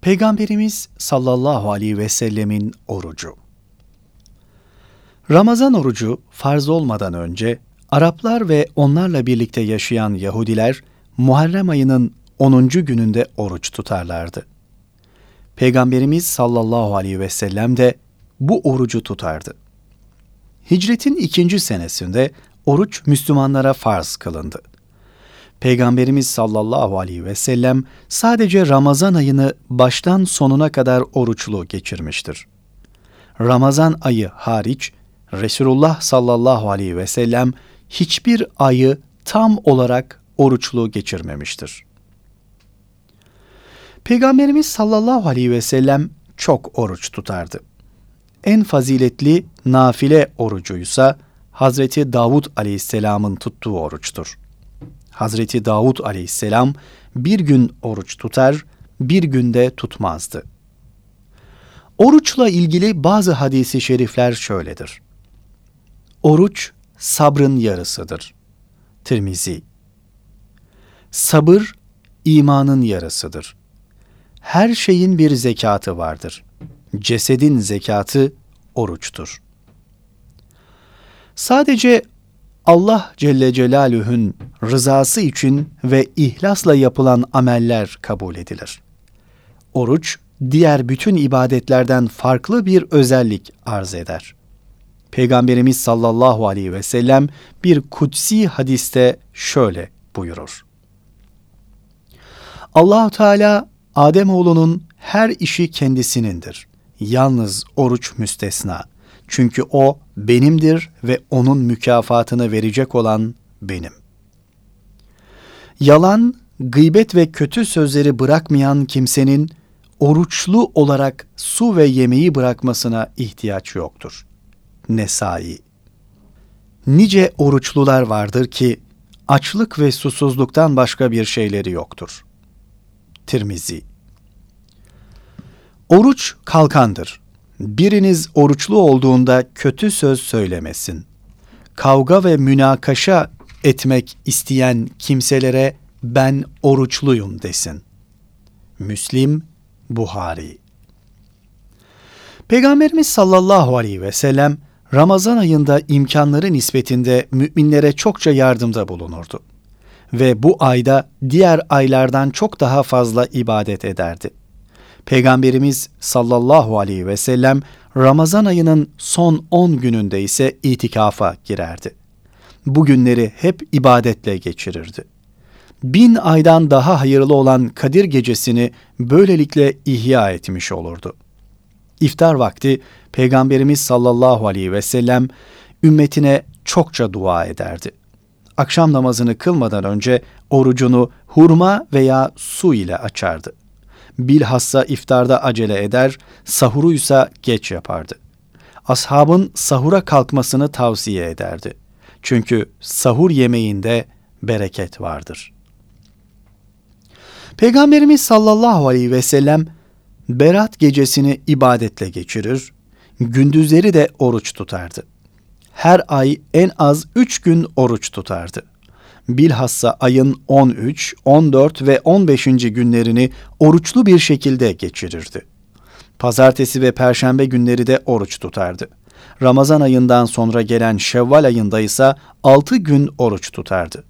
Peygamberimiz sallallahu aleyhi ve sellemin orucu. Ramazan orucu farz olmadan önce Araplar ve onlarla birlikte yaşayan Yahudiler Muharrem ayının 10. gününde oruç tutarlardı. Peygamberimiz sallallahu aleyhi ve sellem de bu orucu tutardı. Hicretin ikinci senesinde oruç Müslümanlara farz kılındı. Peygamberimiz sallallahu aleyhi ve sellem sadece Ramazan ayını baştan sonuna kadar oruçlu geçirmiştir. Ramazan ayı hariç Resulullah sallallahu aleyhi ve sellem hiçbir ayı tam olarak oruçlu geçirmemiştir. Peygamberimiz sallallahu aleyhi ve sellem çok oruç tutardı. En faziletli nafile orucuysa Hazreti Davud aleyhisselamın tuttuğu oruçtur. Hazreti Davud aleyhisselam bir gün oruç tutar, bir günde tutmazdı. Oruçla ilgili bazı hadisi şerifler şöyledir. Oruç sabrın yarısıdır. Tirmizi Sabır imanın yarısıdır. Her şeyin bir zekatı vardır. Cesedin zekatı oruçtur. Sadece Allah Celle Celaluhu'nun rızası için ve ihlasla yapılan ameller kabul edilir. Oruç, diğer bütün ibadetlerden farklı bir özellik arz eder. Peygamberimiz sallallahu aleyhi ve sellem bir kutsi hadiste şöyle buyurur. allah Teala Adem oğlunun her işi kendisinindir. Yalnız oruç müstesna. Çünkü o benimdir ve onun mükafatını verecek olan benim. Yalan, gıybet ve kötü sözleri bırakmayan kimsenin oruçlu olarak su ve yemeği bırakmasına ihtiyaç yoktur. Nesai Nice oruçlular vardır ki açlık ve susuzluktan başka bir şeyleri yoktur. Tirmizi Oruç kalkandır. Biriniz oruçlu olduğunda kötü söz söylemesin. Kavga ve münakaşa etmek isteyen kimselere ben oruçluyum desin. Müslim, Buhari Peygamberimiz sallallahu aleyhi ve sellem Ramazan ayında imkanları nispetinde müminlere çokça yardımda bulunurdu ve bu ayda diğer aylardan çok daha fazla ibadet ederdi. Peygamberimiz sallallahu aleyhi ve sellem Ramazan ayının son 10 gününde ise itikafa girerdi. Bu günleri hep ibadetle geçirirdi. Bin aydan daha hayırlı olan Kadir gecesini böylelikle ihya etmiş olurdu. İftar vakti Peygamberimiz sallallahu aleyhi ve sellem ümmetine çokça dua ederdi. Akşam namazını kılmadan önce orucunu hurma veya su ile açardı. Bilhassa iftarda acele eder, sahuru ise geç yapardı. Ashabın sahura kalkmasını tavsiye ederdi. Çünkü sahur yemeğinde bereket vardır. Peygamberimiz sallallahu aleyhi ve sellem Berat gecesini ibadetle geçirir, gündüzleri de oruç tutardı. Her ay en az üç gün oruç tutardı bilhassa ayın 13, 14 ve 15. günlerini oruçlu bir şekilde geçirirdi. Pazartesi ve perşembe günleri de oruç tutardı. Ramazan ayından sonra gelen Şevval ayında ise 6 gün oruç tutardı.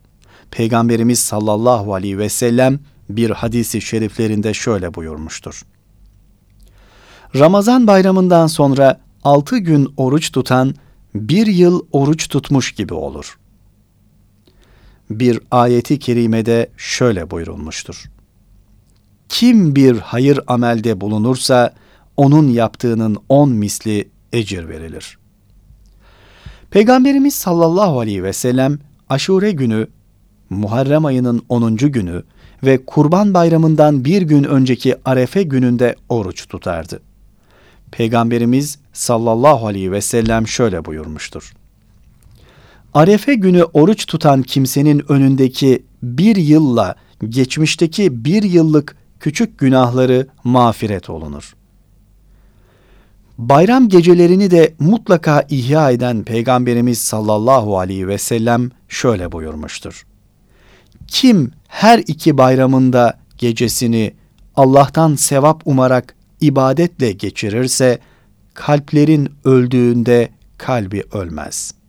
Peygamberimiz sallallahu aleyhi ve sellem bir hadisi şeriflerinde şöyle buyurmuştur. Ramazan bayramından sonra 6 gün oruç tutan bir yıl oruç tutmuş gibi olur bir ayeti kerimede şöyle buyurulmuştur. Kim bir hayır amelde bulunursa onun yaptığının on misli ecir verilir. Peygamberimiz sallallahu aleyhi ve sellem aşure günü, Muharrem ayının 10. günü ve Kurban Bayramı'ndan bir gün önceki Arefe gününde oruç tutardı. Peygamberimiz sallallahu aleyhi ve sellem şöyle buyurmuştur. Arefe günü oruç tutan kimsenin önündeki bir yılla geçmişteki bir yıllık küçük günahları mağfiret olunur. Bayram gecelerini de mutlaka ihya eden Peygamberimiz sallallahu aleyhi ve sellem şöyle buyurmuştur. Kim her iki bayramında gecesini Allah'tan sevap umarak ibadetle geçirirse, kalplerin öldüğünde kalbi ölmez.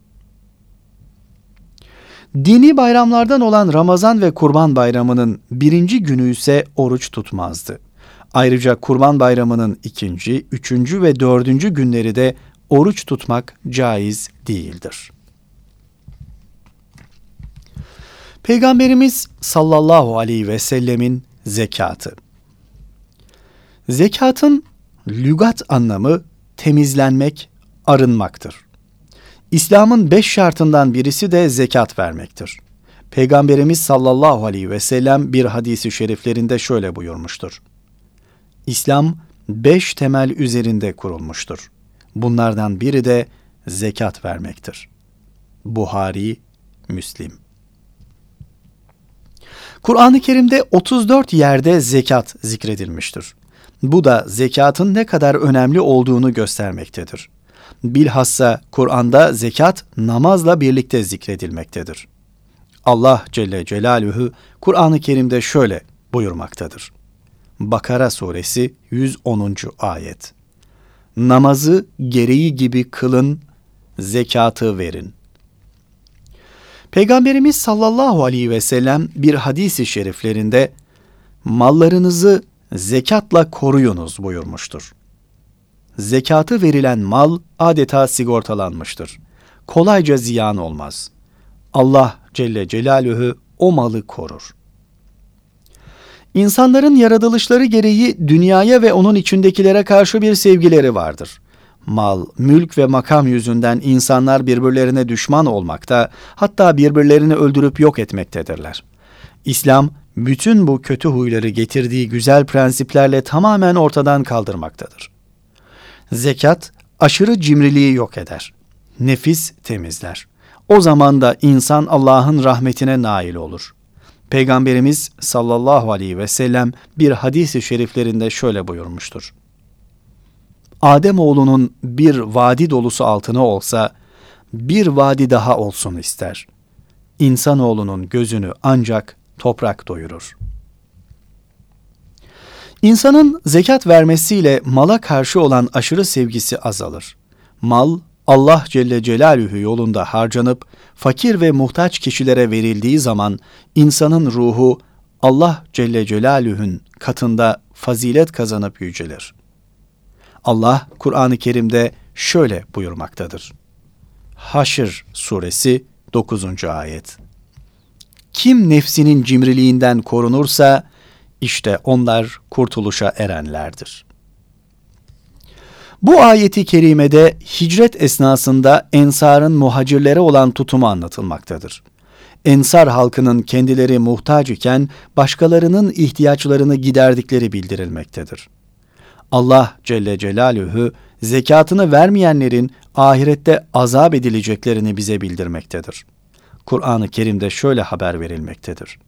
Dini bayramlardan olan Ramazan ve Kurban Bayramı'nın birinci günü ise oruç tutmazdı. Ayrıca Kurban Bayramı'nın ikinci, üçüncü ve dördüncü günleri de oruç tutmak caiz değildir. Peygamberimiz sallallahu aleyhi ve sellemin zekatı. Zekatın lügat anlamı temizlenmek, arınmaktır. İslam'ın beş şartından birisi de zekat vermektir. Peygamberimiz sallallahu aleyhi ve sellem bir hadisi şeriflerinde şöyle buyurmuştur. İslam beş temel üzerinde kurulmuştur. Bunlardan biri de zekat vermektir. Buhari, Müslim. Kur'an-ı Kerim'de 34 yerde zekat zikredilmiştir. Bu da zekatın ne kadar önemli olduğunu göstermektedir. Bilhassa Kur'an'da zekat namazla birlikte zikredilmektedir. Allah Celle Celaluhu Kur'an-ı Kerim'de şöyle buyurmaktadır. Bakara suresi 110. ayet. Namazı gereği gibi kılın, zekatı verin. Peygamberimiz sallallahu aleyhi ve sellem bir hadisi şeriflerinde mallarınızı zekatla koruyunuz buyurmuştur. Zekatı verilen mal adeta sigortalanmıştır. Kolayca ziyan olmaz. Allah Celle Celaluhu o malı korur. İnsanların yaratılışları gereği dünyaya ve onun içindekilere karşı bir sevgileri vardır. Mal, mülk ve makam yüzünden insanlar birbirlerine düşman olmakta, hatta birbirlerini öldürüp yok etmektedirler. İslam, bütün bu kötü huyları getirdiği güzel prensiplerle tamamen ortadan kaldırmaktadır. Zekat, aşırı cimriliği yok eder. Nefis temizler. O zaman da insan Allah'ın rahmetine nail olur. Peygamberimiz sallallahu aleyhi ve sellem bir hadisi şeriflerinde şöyle buyurmuştur. Adem oğlunun bir vadi dolusu altını olsa, bir vadi daha olsun ister. İnsanoğlunun gözünü ancak toprak doyurur. İnsanın zekat vermesiyle mala karşı olan aşırı sevgisi azalır. Mal, Allah Celle Celaluhu yolunda harcanıp fakir ve muhtaç kişilere verildiği zaman insanın ruhu Allah Celle Celaluhu'nun katında fazilet kazanıp yücelir. Allah Kur'an-ı Kerim'de şöyle buyurmaktadır. Haşr suresi 9. ayet. Kim nefsinin cimriliğinden korunursa işte onlar kurtuluşa erenlerdir. Bu ayeti kerimede hicret esnasında ensarın muhacirlere olan tutumu anlatılmaktadır. Ensar halkının kendileri muhtaç iken başkalarının ihtiyaçlarını giderdikleri bildirilmektedir. Allah Celle Celaluhu zekatını vermeyenlerin ahirette azap edileceklerini bize bildirmektedir. Kur'an-ı Kerim'de şöyle haber verilmektedir.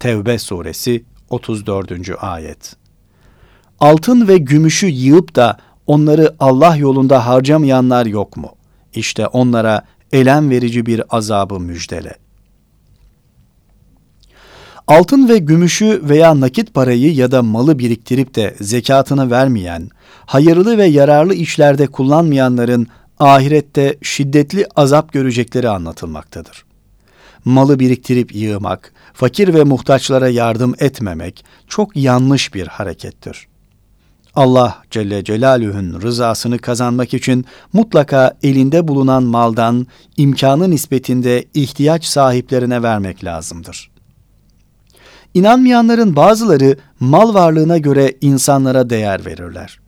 Tevbe suresi 34. ayet. Altın ve gümüşü yığıp da onları Allah yolunda harcamayanlar yok mu? İşte onlara elem verici bir azabı müjdele. Altın ve gümüşü veya nakit parayı ya da malı biriktirip de zekatını vermeyen, hayırlı ve yararlı işlerde kullanmayanların ahirette şiddetli azap görecekleri anlatılmaktadır. Malı biriktirip yığmak, fakir ve muhtaçlara yardım etmemek çok yanlış bir harekettir. Allah Celle Celaluhu'nun rızasını kazanmak için mutlaka elinde bulunan maldan imkanı nispetinde ihtiyaç sahiplerine vermek lazımdır. İnanmayanların bazıları mal varlığına göre insanlara değer verirler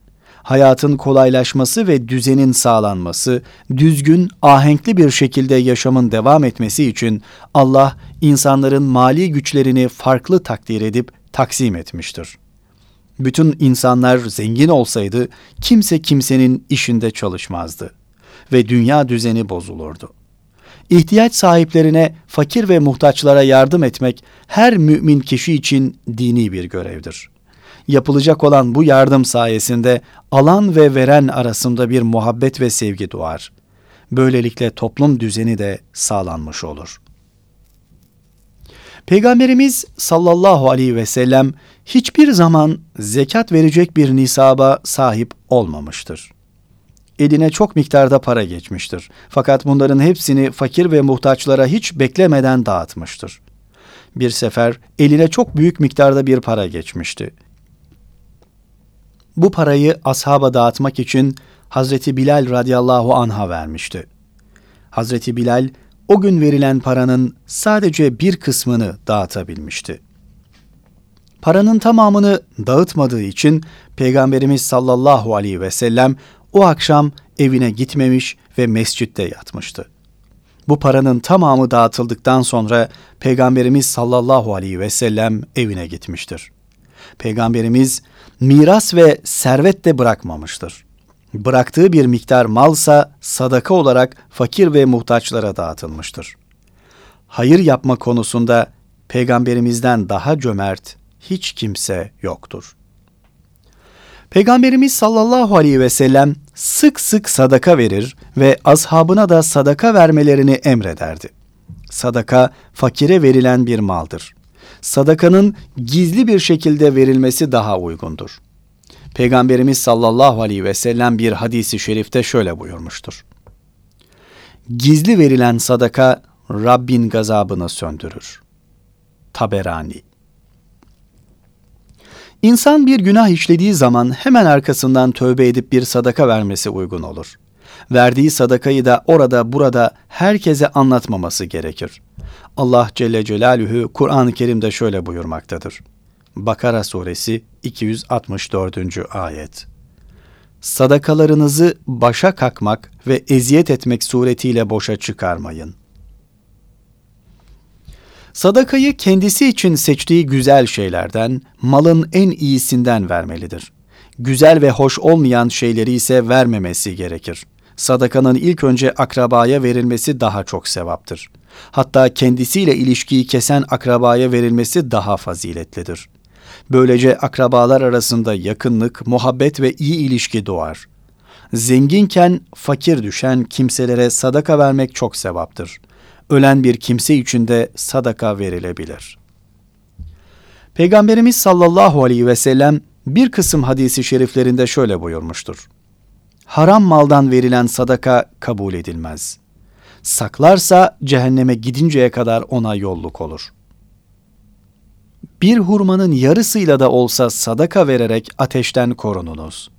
hayatın kolaylaşması ve düzenin sağlanması, düzgün, ahenkli bir şekilde yaşamın devam etmesi için Allah insanların mali güçlerini farklı takdir edip taksim etmiştir. Bütün insanlar zengin olsaydı kimse kimsenin işinde çalışmazdı ve dünya düzeni bozulurdu. İhtiyaç sahiplerine, fakir ve muhtaçlara yardım etmek her mümin kişi için dini bir görevdir.'' Yapılacak olan bu yardım sayesinde alan ve veren arasında bir muhabbet ve sevgi doğar. Böylelikle toplum düzeni de sağlanmış olur. Peygamberimiz sallallahu aleyhi ve sellem hiçbir zaman zekat verecek bir nisaba sahip olmamıştır. Eline çok miktarda para geçmiştir. Fakat bunların hepsini fakir ve muhtaçlara hiç beklemeden dağıtmıştır. Bir sefer eline çok büyük miktarda bir para geçmişti. Bu parayı ashaba dağıtmak için Hazreti Bilal radıyallahu anha vermişti. Hazreti Bilal o gün verilen paranın sadece bir kısmını dağıtabilmişti. Paranın tamamını dağıtmadığı için Peygamberimiz sallallahu aleyhi ve sellem o akşam evine gitmemiş ve mescitte yatmıştı. Bu paranın tamamı dağıtıldıktan sonra Peygamberimiz sallallahu aleyhi ve sellem evine gitmiştir. Peygamberimiz miras ve servet de bırakmamıştır. Bıraktığı bir miktar malsa sadaka olarak fakir ve muhtaçlara dağıtılmıştır. Hayır yapma konusunda peygamberimizden daha cömert hiç kimse yoktur. Peygamberimiz sallallahu aleyhi ve sellem sık sık sadaka verir ve ashabına da sadaka vermelerini emrederdi. Sadaka fakire verilen bir maldır. Sadakanın gizli bir şekilde verilmesi daha uygundur. Peygamberimiz sallallahu aleyhi ve sellem bir hadisi şerifte şöyle buyurmuştur. Gizli verilen sadaka Rabbin gazabını söndürür. Taberani İnsan bir günah işlediği zaman hemen arkasından tövbe edip bir sadaka vermesi uygun olur. Verdiği sadakayı da orada burada herkese anlatmaması gerekir. Allah Celle Celaluhu Kur'an-ı Kerim'de şöyle buyurmaktadır. Bakara suresi 264. ayet. Sadakalarınızı başa kakmak ve eziyet etmek suretiyle boşa çıkarmayın. Sadakayı kendisi için seçtiği güzel şeylerden, malın en iyisinden vermelidir. Güzel ve hoş olmayan şeyleri ise vermemesi gerekir. Sadakanın ilk önce akrabaya verilmesi daha çok sevaptır. Hatta kendisiyle ilişkiyi kesen akrabaya verilmesi daha faziletlidir. Böylece akrabalar arasında yakınlık, muhabbet ve iyi ilişki doğar. Zenginken fakir düşen kimselere sadaka vermek çok sevaptır. Ölen bir kimse için de sadaka verilebilir. Peygamberimiz sallallahu aleyhi ve sellem bir kısım hadisi şeriflerinde şöyle buyurmuştur. Haram maldan verilen sadaka kabul edilmez. Saklarsa cehenneme gidinceye kadar ona yolluk olur.'' bir hurmanın yarısıyla da olsa sadaka vererek ateşten korununuz.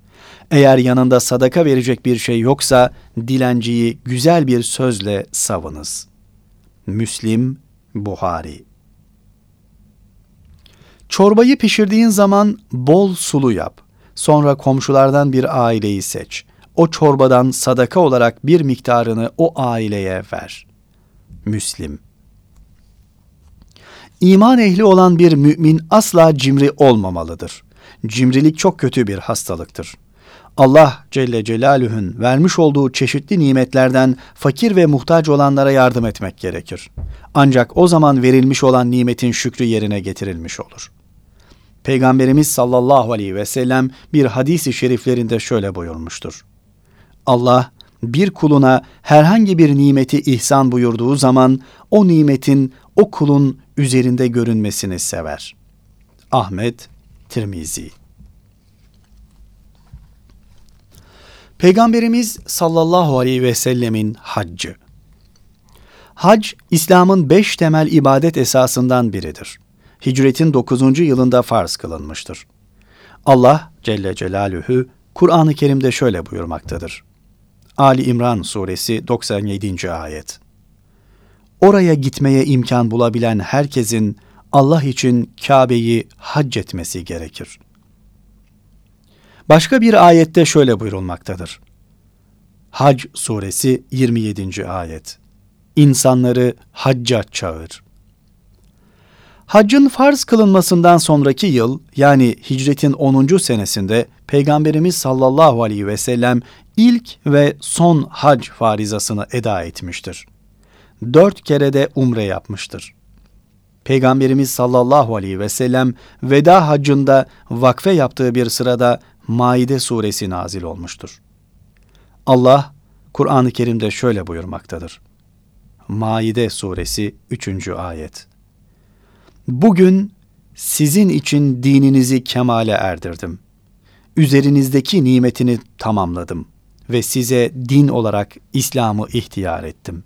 Eğer yanında sadaka verecek bir şey yoksa dilenciyi güzel bir sözle savınız. Müslim, Buhari Çorbayı pişirdiğin zaman bol sulu yap. Sonra komşulardan bir aileyi seç. O çorbadan sadaka olarak bir miktarını o aileye ver. Müslim İman ehli olan bir mümin asla cimri olmamalıdır. Cimrilik çok kötü bir hastalıktır. Allah Celle Celaluhu'nun vermiş olduğu çeşitli nimetlerden fakir ve muhtaç olanlara yardım etmek gerekir. Ancak o zaman verilmiş olan nimetin şükrü yerine getirilmiş olur. Peygamberimiz sallallahu aleyhi ve sellem bir hadisi şeriflerinde şöyle buyurmuştur. Allah bir kuluna herhangi bir nimeti ihsan buyurduğu zaman o nimetin o kulun üzerinde görünmesini sever. Ahmet Tirmizi Peygamberimiz sallallahu aleyhi ve sellemin haccı. Hac, İslam'ın beş temel ibadet esasından biridir. Hicretin 9. yılında farz kılınmıştır. Allah Celle Celaluhu Kur'an-ı Kerim'de şöyle buyurmaktadır. Ali İmran suresi 97. ayet. Oraya gitmeye imkan bulabilen herkesin Allah için Kabe'yi hac etmesi gerekir. Başka bir ayette şöyle buyurulmaktadır. Hac suresi 27. ayet. İnsanları hacca çağır. Haccın farz kılınmasından sonraki yıl yani hicretin 10. senesinde Peygamberimiz sallallahu aleyhi ve sellem ilk ve son hac farizasını eda etmiştir. Dört kere de umre yapmıştır. Peygamberimiz sallallahu aleyhi ve sellem veda hacında vakfe yaptığı bir sırada Maide suresi nazil olmuştur. Allah Kur'an-ı Kerim'de şöyle buyurmaktadır. Maide suresi 3. ayet. Bugün sizin için dininizi kemale erdirdim. Üzerinizdeki nimetini tamamladım ve size din olarak İslam'ı ihtiyar ettim.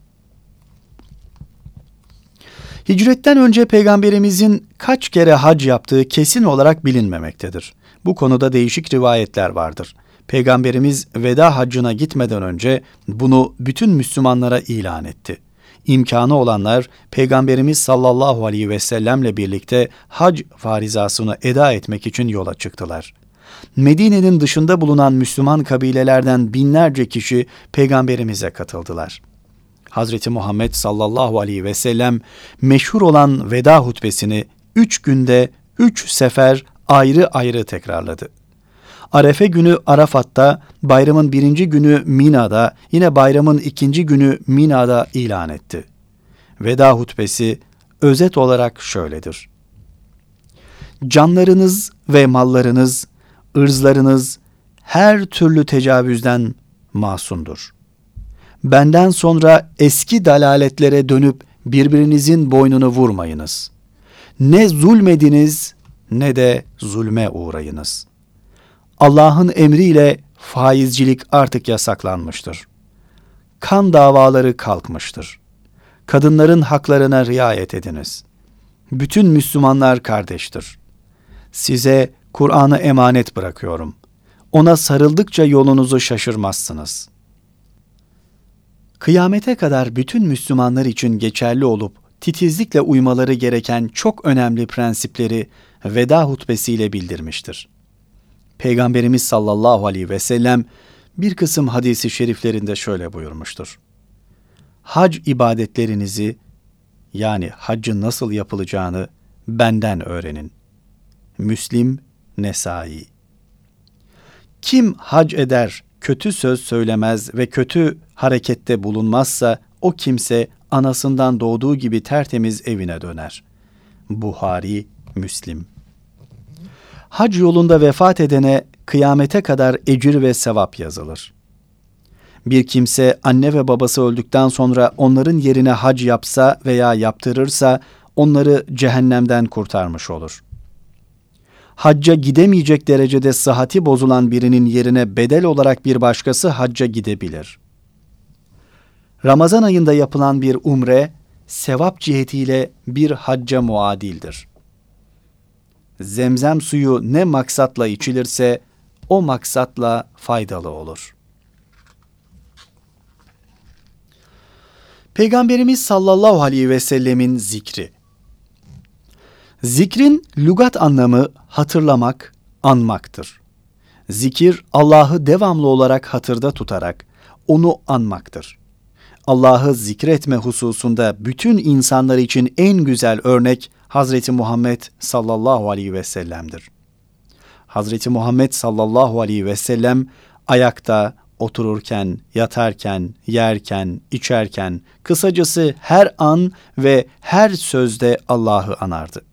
Hicretten önce peygamberimizin kaç kere hac yaptığı kesin olarak bilinmemektedir. Bu konuda değişik rivayetler vardır. Peygamberimiz veda haccına gitmeden önce bunu bütün Müslümanlara ilan etti. İmkanı olanlar Peygamberimiz sallallahu aleyhi ve sellemle birlikte hac farizasını eda etmek için yola çıktılar. Medine'nin dışında bulunan Müslüman kabilelerden binlerce kişi peygamberimize katıldılar. Hazreti Muhammed sallallahu aleyhi ve sellem meşhur olan veda hutbesini üç günde üç sefer ayrı ayrı tekrarladı. Arefe günü Arafat'ta, bayramın birinci günü Mina'da, yine bayramın ikinci günü Mina'da ilan etti. Veda hutbesi özet olarak şöyledir. Canlarınız ve mallarınız, ırzlarınız her türlü tecavüzden masumdur. Benden sonra eski dalaletlere dönüp birbirinizin boynunu vurmayınız. Ne zulmediniz ne de zulme uğrayınız. Allah'ın emriyle faizcilik artık yasaklanmıştır. Kan davaları kalkmıştır. Kadınların haklarına riayet ediniz. Bütün Müslümanlar kardeştir. Size Kur'an'ı emanet bırakıyorum. Ona sarıldıkça yolunuzu şaşırmazsınız. Kıyamete kadar bütün Müslümanlar için geçerli olup titizlikle uymaları gereken çok önemli prensipleri veda hutbesiyle bildirmiştir. Peygamberimiz sallallahu aleyhi ve sellem bir kısım hadisi şeriflerinde şöyle buyurmuştur. Hac ibadetlerinizi yani haccın nasıl yapılacağını benden öğrenin. Müslim Nesai Kim hac eder, kötü söz söylemez ve kötü harekette bulunmazsa o kimse anasından doğduğu gibi tertemiz evine döner. Buhari, Müslim Hac yolunda vefat edene kıyamete kadar ecir ve sevap yazılır. Bir kimse anne ve babası öldükten sonra onların yerine hac yapsa veya yaptırırsa onları cehennemden kurtarmış olur. Hacca gidemeyecek derecede sıhhati bozulan birinin yerine bedel olarak bir başkası hacca gidebilir. Ramazan ayında yapılan bir umre, sevap cihetiyle bir hacca muadildir. Zemzem suyu ne maksatla içilirse o maksatla faydalı olur. Peygamberimiz sallallahu aleyhi ve sellemin zikri. Zikrin lügat anlamı hatırlamak, anmaktır. Zikir Allah'ı devamlı olarak hatırda tutarak onu anmaktır. Allah'ı zikretme hususunda bütün insanlar için en güzel örnek Hazreti Muhammed sallallahu aleyhi ve sellem'dir. Hazreti Muhammed sallallahu aleyhi ve sellem ayakta, otururken, yatarken, yerken, içerken, kısacası her an ve her sözde Allah'ı anardı.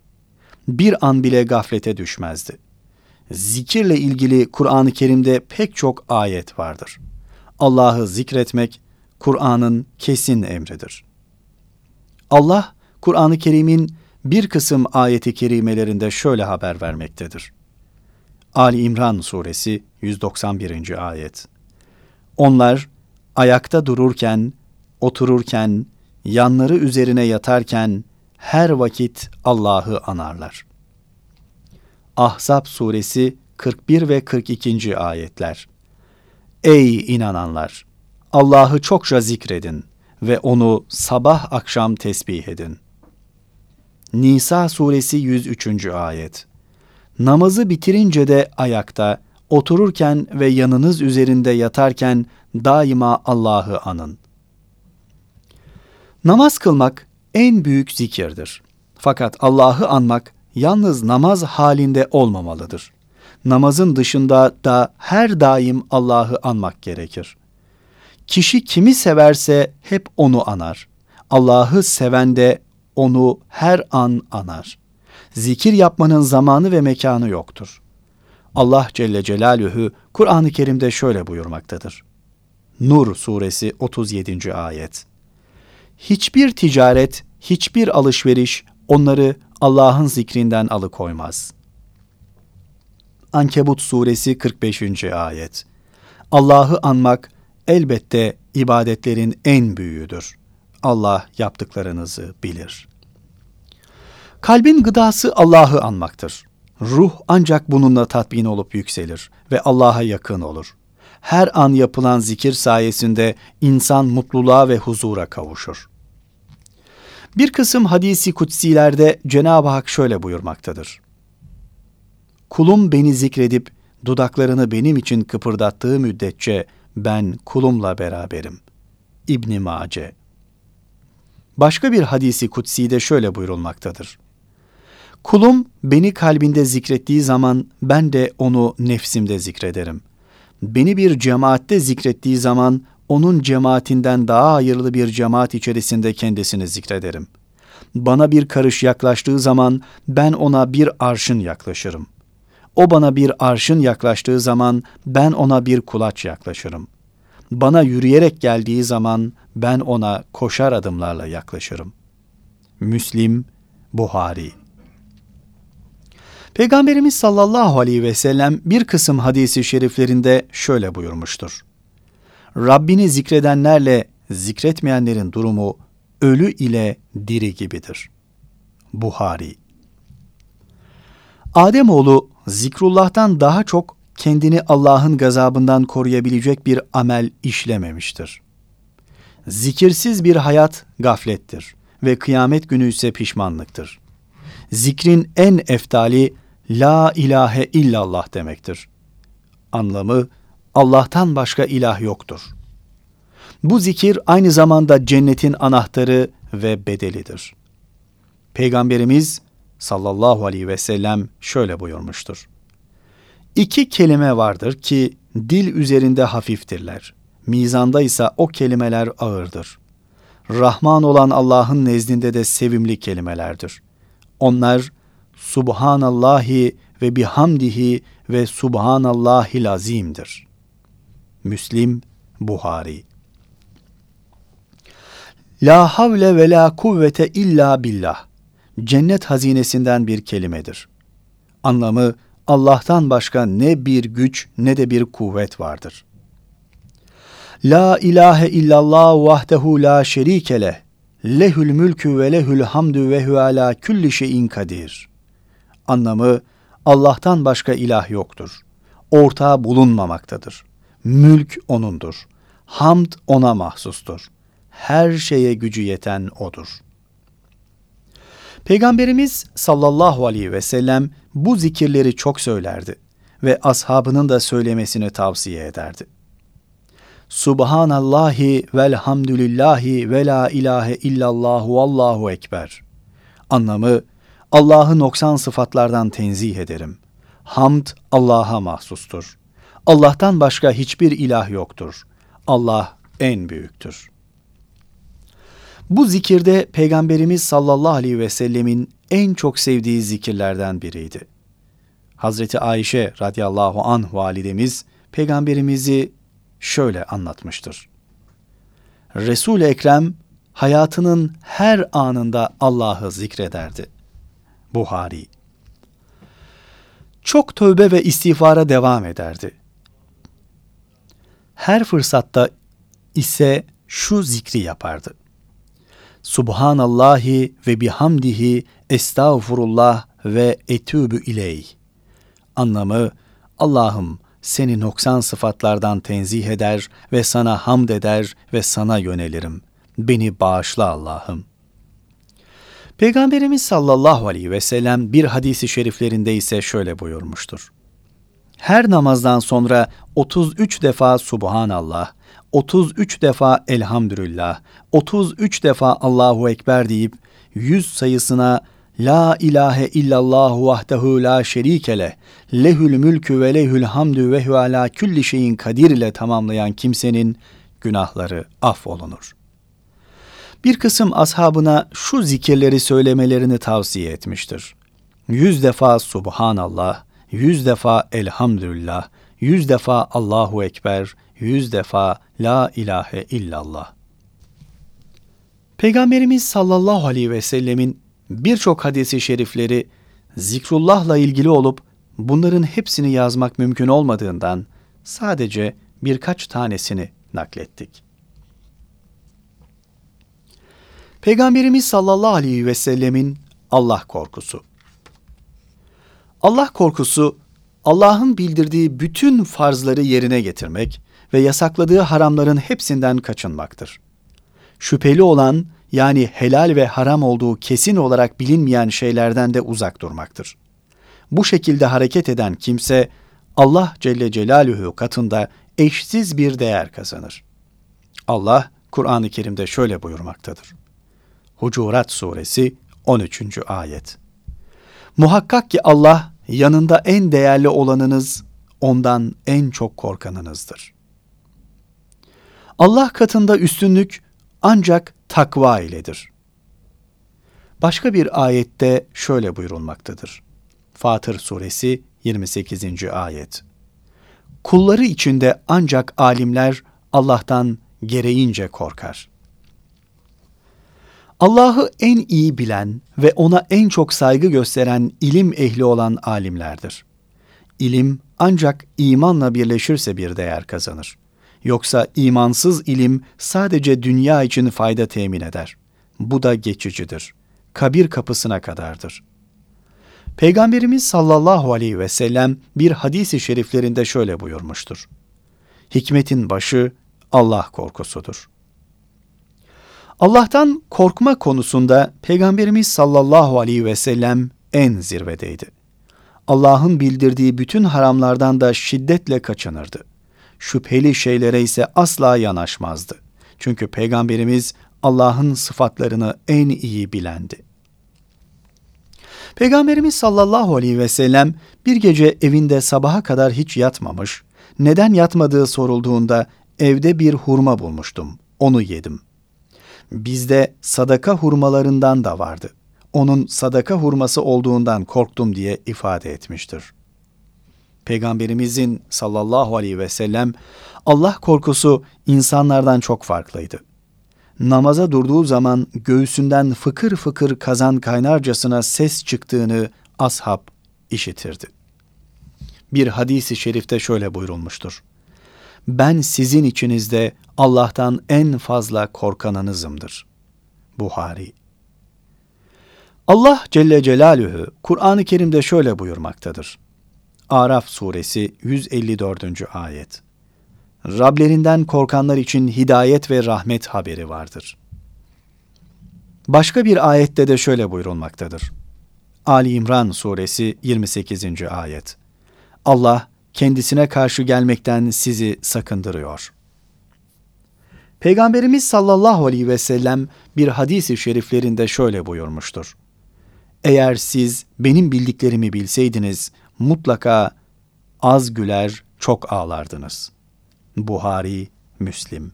Bir an bile gaflete düşmezdi. Zikirle ilgili Kur'an-ı Kerim'de pek çok ayet vardır. Allah'ı zikretmek Kur'an'ın kesin emridir. Allah Kur'an-ı Kerim'in bir kısım ayeti kerimelerinde şöyle haber vermektedir. Ali İmran suresi 191. ayet. Onlar ayakta dururken, otururken, yanları üzerine yatarken her vakit Allah'ı anarlar. Ahzab suresi 41 ve 42. ayetler. Ey inananlar! Allah'ı çokça zikredin ve onu sabah akşam tesbih edin. Nisa suresi 103. ayet. Namazı bitirince de ayakta, otururken ve yanınız üzerinde yatarken daima Allah'ı anın. Namaz kılmak en büyük zikirdir. Fakat Allah'ı anmak yalnız namaz halinde olmamalıdır. Namazın dışında da her daim Allah'ı anmak gerekir. Kişi kimi severse hep onu anar. Allah'ı seven de onu her an anar. Zikir yapmanın zamanı ve mekanı yoktur. Allah Celle Celaluhu Kur'an-ı Kerim'de şöyle buyurmaktadır. Nur suresi 37. ayet. Hiçbir ticaret, hiçbir alışveriş onları Allah'ın zikrinden alıkoymaz. Ankebut suresi 45. ayet. Allah'ı anmak elbette ibadetlerin en büyüğüdür. Allah yaptıklarınızı bilir. Kalbin gıdası Allah'ı anmaktır. Ruh ancak bununla tatmin olup yükselir ve Allah'a yakın olur. Her an yapılan zikir sayesinde insan mutluluğa ve huzura kavuşur. Bir kısım hadisi kutsilerde Cenab-ı Hak şöyle buyurmaktadır. Kulum beni zikredip dudaklarını benim için kıpırdattığı müddetçe ben kulumla beraberim. İbn Mace. Başka bir hadisi kutsi de şöyle buyurulmaktadır. Kulum beni kalbinde zikrettiği zaman ben de onu nefsimde zikrederim. Beni bir cemaatte zikrettiği zaman onun cemaatinden daha hayırlı bir cemaat içerisinde kendisini zikrederim. Bana bir karış yaklaştığı zaman ben ona bir arşın yaklaşırım. O bana bir arşın yaklaştığı zaman ben ona bir kulaç yaklaşırım. Bana yürüyerek geldiği zaman ben ona koşar adımlarla yaklaşırım. Müslim, Buhari Peygamberimiz sallallahu aleyhi ve sellem bir kısım hadisi şeriflerinde şöyle buyurmuştur. Rabbini zikredenlerle zikretmeyenlerin durumu ölü ile diri gibidir. Buhari Ademoğlu zikrullah'tan daha çok kendini Allah'ın gazabından koruyabilecek bir amel işlememiştir. Zikirsiz bir hayat gaflettir ve kıyamet günü ise pişmanlıktır. Zikrin en eftali La ilahe illallah demektir. Anlamı Allah'tan başka ilah yoktur. Bu zikir aynı zamanda cennetin anahtarı ve bedelidir. Peygamberimiz sallallahu aleyhi ve sellem şöyle buyurmuştur. İki kelime vardır ki dil üzerinde hafiftirler. Mizanda ise o kelimeler ağırdır. Rahman olan Allah'ın nezdinde de sevimli kelimelerdir. Onlar Subhanallahi ve bihamdihi ve Subhanallahil azimdir. Müslim, Buhari La havle ve la kuvvete illa billah. Cennet hazinesinden bir kelimedir. Anlamı Allah'tan başka ne bir güç ne de bir kuvvet vardır. La ilahe illallah vahdehu la şerike Lehül mülkü ve lehül hamdü ve hu ala külli şeyin kadir. Anlamı Allah'tan başka ilah yoktur. Ortağı bulunmamaktadır. Mülk O'nundur. Hamd O'na mahsustur. Her şeye gücü yeten O'dur. Peygamberimiz sallallahu aleyhi ve sellem bu zikirleri çok söylerdi ve ashabının da söylemesini tavsiye ederdi. Subhanallahi velhamdülillahi ve la ilahe illallahu allahu ekber. Anlamı Allah'ı noksan sıfatlardan tenzih ederim. Hamd Allah'a mahsustur. Allah'tan başka hiçbir ilah yoktur. Allah en büyüktür. Bu zikirde Peygamberimiz sallallahu aleyhi ve sellemin en çok sevdiği zikirlerden biriydi. Hazreti Ayşe radıyallahu anh validemiz Peygamberimizi şöyle anlatmıştır. Resul-i Ekrem hayatının her anında Allah'ı zikrederdi. Buhari Çok tövbe ve istiğfara devam ederdi. Her fırsatta ise şu zikri yapardı. Subhanallahi ve bihamdihi estağfurullah ve etübü ileyh. Anlamı Allah'ım seni noksan sıfatlardan tenzih eder ve sana hamd eder ve sana yönelirim. Beni bağışla Allah'ım. Peygamberimiz sallallahu aleyhi ve sellem bir hadisi şeriflerinde ise şöyle buyurmuştur. Her namazdan sonra 33 defa Subhanallah, 33 defa Elhamdülillah, 33 defa Allahu Ekber deyip 100 sayısına La ilahe illallah vahdehu la şerikele lehül mülkü ve lehül hamdü ve ala külli şeyin kadir ile tamamlayan kimsenin günahları affolunur. Bir kısım ashabına şu zikirleri söylemelerini tavsiye etmiştir. Yüz defa Subhanallah, yüz defa Elhamdülillah, yüz defa Allahu Ekber, yüz defa La ilahe illallah. Peygamberimiz sallallahu aleyhi ve sellemin birçok hadisi şerifleri zikrullahla ilgili olup bunların hepsini yazmak mümkün olmadığından sadece birkaç tanesini naklettik. Peygamberimiz sallallahu aleyhi ve sellemin Allah korkusu. Allah korkusu Allah'ın bildirdiği bütün farzları yerine getirmek ve yasakladığı haramların hepsinden kaçınmaktır. Şüpheli olan yani helal ve haram olduğu kesin olarak bilinmeyen şeylerden de uzak durmaktır. Bu şekilde hareket eden kimse Allah Celle Celaluhu katında eşsiz bir değer kazanır. Allah Kur'an-ı Kerim'de şöyle buyurmaktadır. Hucurat Suresi 13. Ayet Muhakkak ki Allah yanında en değerli olanınız, ondan en çok korkanınızdır. Allah katında üstünlük ancak takva iledir. Başka bir ayette şöyle buyurulmaktadır. Fatır Suresi 28. Ayet Kulları içinde ancak alimler Allah'tan gereğince korkar. Allah'ı en iyi bilen ve ona en çok saygı gösteren ilim ehli olan alimlerdir. İlim ancak imanla birleşirse bir değer kazanır. Yoksa imansız ilim sadece dünya için fayda temin eder. Bu da geçicidir. Kabir kapısına kadardır. Peygamberimiz sallallahu aleyhi ve sellem bir hadisi şeriflerinde şöyle buyurmuştur. Hikmetin başı Allah korkusudur. Allah'tan korkma konusunda Peygamberimiz sallallahu aleyhi ve sellem en zirvedeydi. Allah'ın bildirdiği bütün haramlardan da şiddetle kaçınırdı. Şüpheli şeylere ise asla yanaşmazdı. Çünkü Peygamberimiz Allah'ın sıfatlarını en iyi bilendi. Peygamberimiz sallallahu aleyhi ve sellem bir gece evinde sabaha kadar hiç yatmamış, neden yatmadığı sorulduğunda evde bir hurma bulmuştum, onu yedim. Bizde sadaka hurmalarından da vardı. Onun sadaka hurması olduğundan korktum diye ifade etmiştir. Peygamberimizin sallallahu aleyhi ve sellem Allah korkusu insanlardan çok farklıydı. Namaza durduğu zaman göğsünden fıkır fıkır kazan kaynarcasına ses çıktığını ashab işitirdi. Bir hadisi şerifte şöyle buyurulmuştur. Ben sizin içinizde Allah'tan en fazla korkanınızımdır. Buhari Allah Celle Celaluhu Kur'an-ı Kerim'de şöyle buyurmaktadır. Araf suresi 154. ayet. Rablerinden korkanlar için hidayet ve rahmet haberi vardır. Başka bir ayette de şöyle buyurulmaktadır. Ali İmran suresi 28. ayet. Allah kendisine karşı gelmekten sizi sakındırıyor. Peygamberimiz sallallahu aleyhi ve sellem bir hadisi şeriflerinde şöyle buyurmuştur. Eğer siz benim bildiklerimi bilseydiniz mutlaka az güler çok ağlardınız. Buhari, Müslim.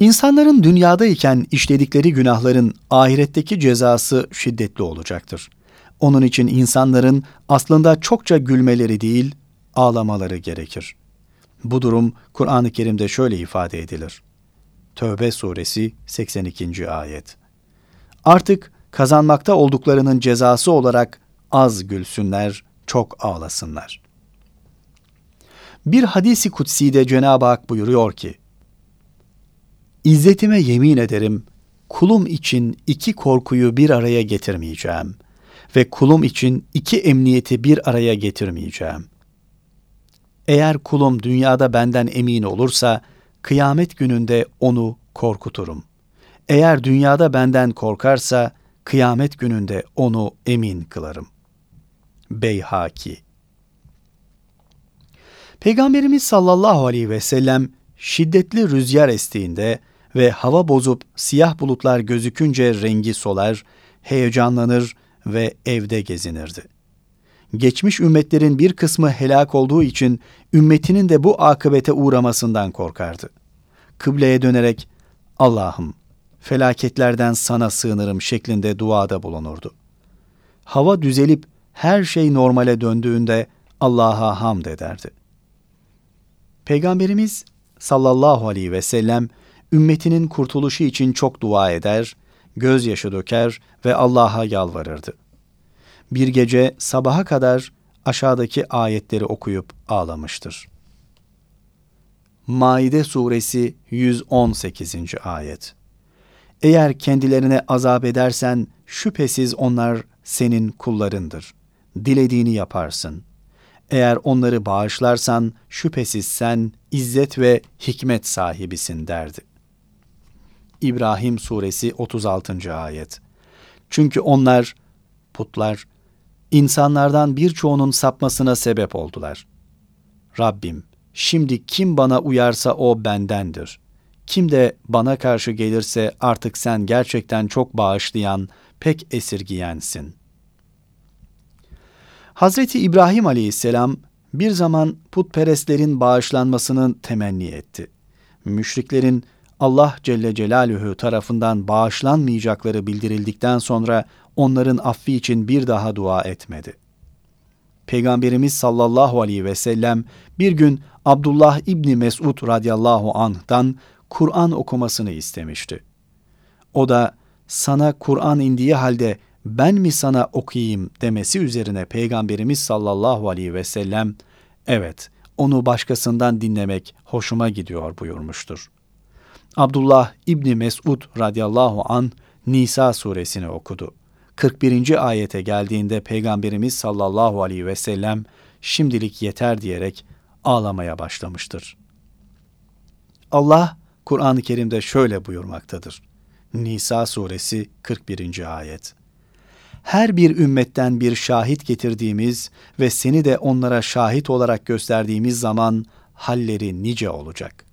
İnsanların dünyadayken işledikleri günahların ahiretteki cezası şiddetli olacaktır. Onun için insanların aslında çokça gülmeleri değil, ağlamaları gerekir. Bu durum Kur'an-ı Kerim'de şöyle ifade edilir. Tövbe suresi 82. ayet. Artık kazanmakta olduklarının cezası olarak az gülsünler, çok ağlasınlar. Bir hadisi kutsi'de Cenab-ı Hak buyuruyor ki, İzzetime yemin ederim, kulum için iki korkuyu bir araya getirmeyeceğim ve kulum için iki emniyeti bir araya getirmeyeceğim. Eğer kulum dünyada benden emin olursa, kıyamet gününde onu korkuturum. Eğer dünyada benden korkarsa, kıyamet gününde onu emin kılarım. Beyhaki Peygamberimiz sallallahu aleyhi ve sellem şiddetli rüzgar estiğinde ve hava bozup siyah bulutlar gözükünce rengi solar, heyecanlanır ve evde gezinirdi. Geçmiş ümmetlerin bir kısmı helak olduğu için ümmetinin de bu akıbete uğramasından korkardı. Kıbleye dönerek Allah'ım felaketlerden sana sığınırım şeklinde duada bulunurdu. Hava düzelip her şey normale döndüğünde Allah'a hamd ederdi. Peygamberimiz sallallahu aleyhi ve sellem ümmetinin kurtuluşu için çok dua eder, gözyaşı döker ve Allah'a yalvarırdı. Bir gece sabaha kadar aşağıdaki ayetleri okuyup ağlamıştır. Maide suresi 118. ayet. Eğer kendilerine azap edersen şüphesiz onlar senin kullarındır. Dilediğini yaparsın. Eğer onları bağışlarsan şüphesiz sen izzet ve hikmet sahibisin derdi. İbrahim suresi 36. ayet. Çünkü onlar putlar insanlardan birçoğunun sapmasına sebep oldular. Rabbim Şimdi kim bana uyarsa o bendendir. Kim de bana karşı gelirse artık sen gerçekten çok bağışlayan, pek esirgiyensin. Hazreti İbrahim aleyhisselam bir zaman putperestlerin bağışlanmasını temenni etti. Müşriklerin Allah Celle Celaluhu tarafından bağışlanmayacakları bildirildikten sonra onların affi için bir daha dua etmedi. Peygamberimiz sallallahu aleyhi ve sellem bir gün Abdullah İbni Mesud radıyallahu anh'dan Kur'an okumasını istemişti. O da sana Kur'an indiği halde ben mi sana okuyayım demesi üzerine Peygamberimiz sallallahu aleyhi ve sellem evet onu başkasından dinlemek hoşuma gidiyor buyurmuştur. Abdullah İbni Mesud radıyallahu an Nisa suresini okudu. 41. ayete geldiğinde Peygamberimiz sallallahu aleyhi ve sellem şimdilik yeter diyerek ağlamaya başlamıştır. Allah Kur'an-ı Kerim'de şöyle buyurmaktadır. Nisa suresi 41. ayet. Her bir ümmetten bir şahit getirdiğimiz ve seni de onlara şahit olarak gösterdiğimiz zaman halleri nice olacak.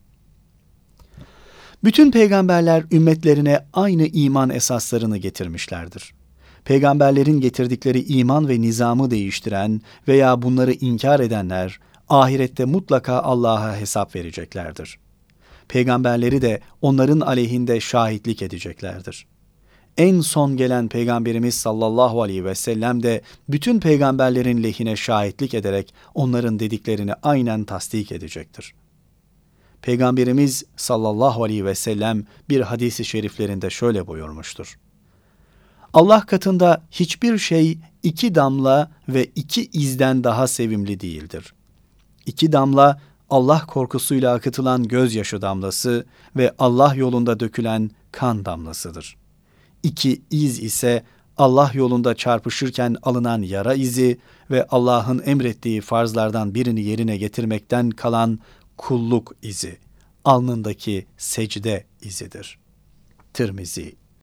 Bütün peygamberler ümmetlerine aynı iman esaslarını getirmişlerdir peygamberlerin getirdikleri iman ve nizamı değiştiren veya bunları inkar edenler ahirette mutlaka Allah'a hesap vereceklerdir. Peygamberleri de onların aleyhinde şahitlik edeceklerdir. En son gelen peygamberimiz sallallahu aleyhi ve sellem de bütün peygamberlerin lehine şahitlik ederek onların dediklerini aynen tasdik edecektir. Peygamberimiz sallallahu aleyhi ve sellem bir hadisi şeriflerinde şöyle buyurmuştur. Allah katında hiçbir şey iki damla ve iki izden daha sevimli değildir. İki damla Allah korkusuyla akıtılan gözyaşı damlası ve Allah yolunda dökülen kan damlasıdır. İki iz ise Allah yolunda çarpışırken alınan yara izi ve Allah'ın emrettiği farzlardan birini yerine getirmekten kalan kulluk izi, alnındaki secde izidir. Tirmizi